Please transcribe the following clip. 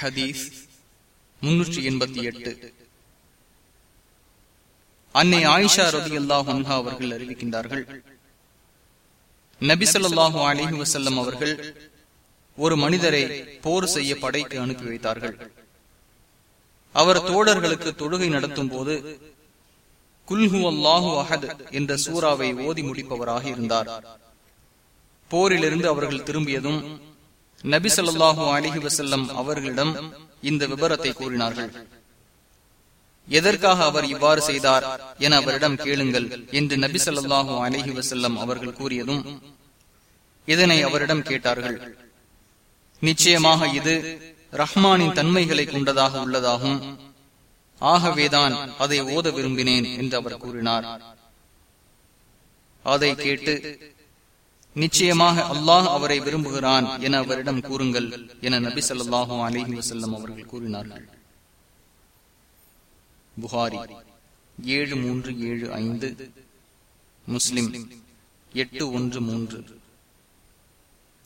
ஹதீஸ் முன்னூற்றி எண்பத்தி எட்டு. அன்னை ஆயிஷா ரதி அல்லாஹ் அவர்கள் அறிவிக்கின்றார்கள். நபிசல்லாஹு அலிஹி வசல்லம் அவர்கள் ஒரு மனிதரை போர் செய்ய படைக்கு அனுப்பி வைத்தார்கள். அவர் தோழர்களுக்கு தொழுகை நடத்தும் போது குல்ஹு அல்லாஹு அஹத் என்ற சூறாவை ஓதி முடிப்பவராக இருந்தார். போரிலிருந்து அவர்கள் திரும்பியதும் நபி சொல்லாஹு அலிஹி வசல்லம் அவர்களிடம் இந்த விபரத்தை கூறினார்கள். எதற்காக அவர் இவ்வாறு செய்தார் என அவரிடம் கேளுங்கள் என்று நபி சொல்லாஹு அலிஹி வசல்லம் அவர்கள் கூறியதும் இதனை அவரிடம் கேட்டார்கள். நிச்சயமாக இது ரஹ்மானின் தன்மைகளை கொண்டதாக உள்ளதாகும். ஆகவேதான் அதை ஓத விரும்பினேன் என்று அவர் கூறினார். அதை கேட்டு நிச்சயமாக அல்லாஹ் அவரை விரும்புகிறான் என அவரிடம் கூறுங்கள் என நபி சொல்லாஹு அலிஹி வசல்லம் அவர்கள் கூறினார்கள். புகாரி ஏழு மூன்று ஏழு ஐந்து முஸ்லிம் எட்டு ஒன்று மூன்று.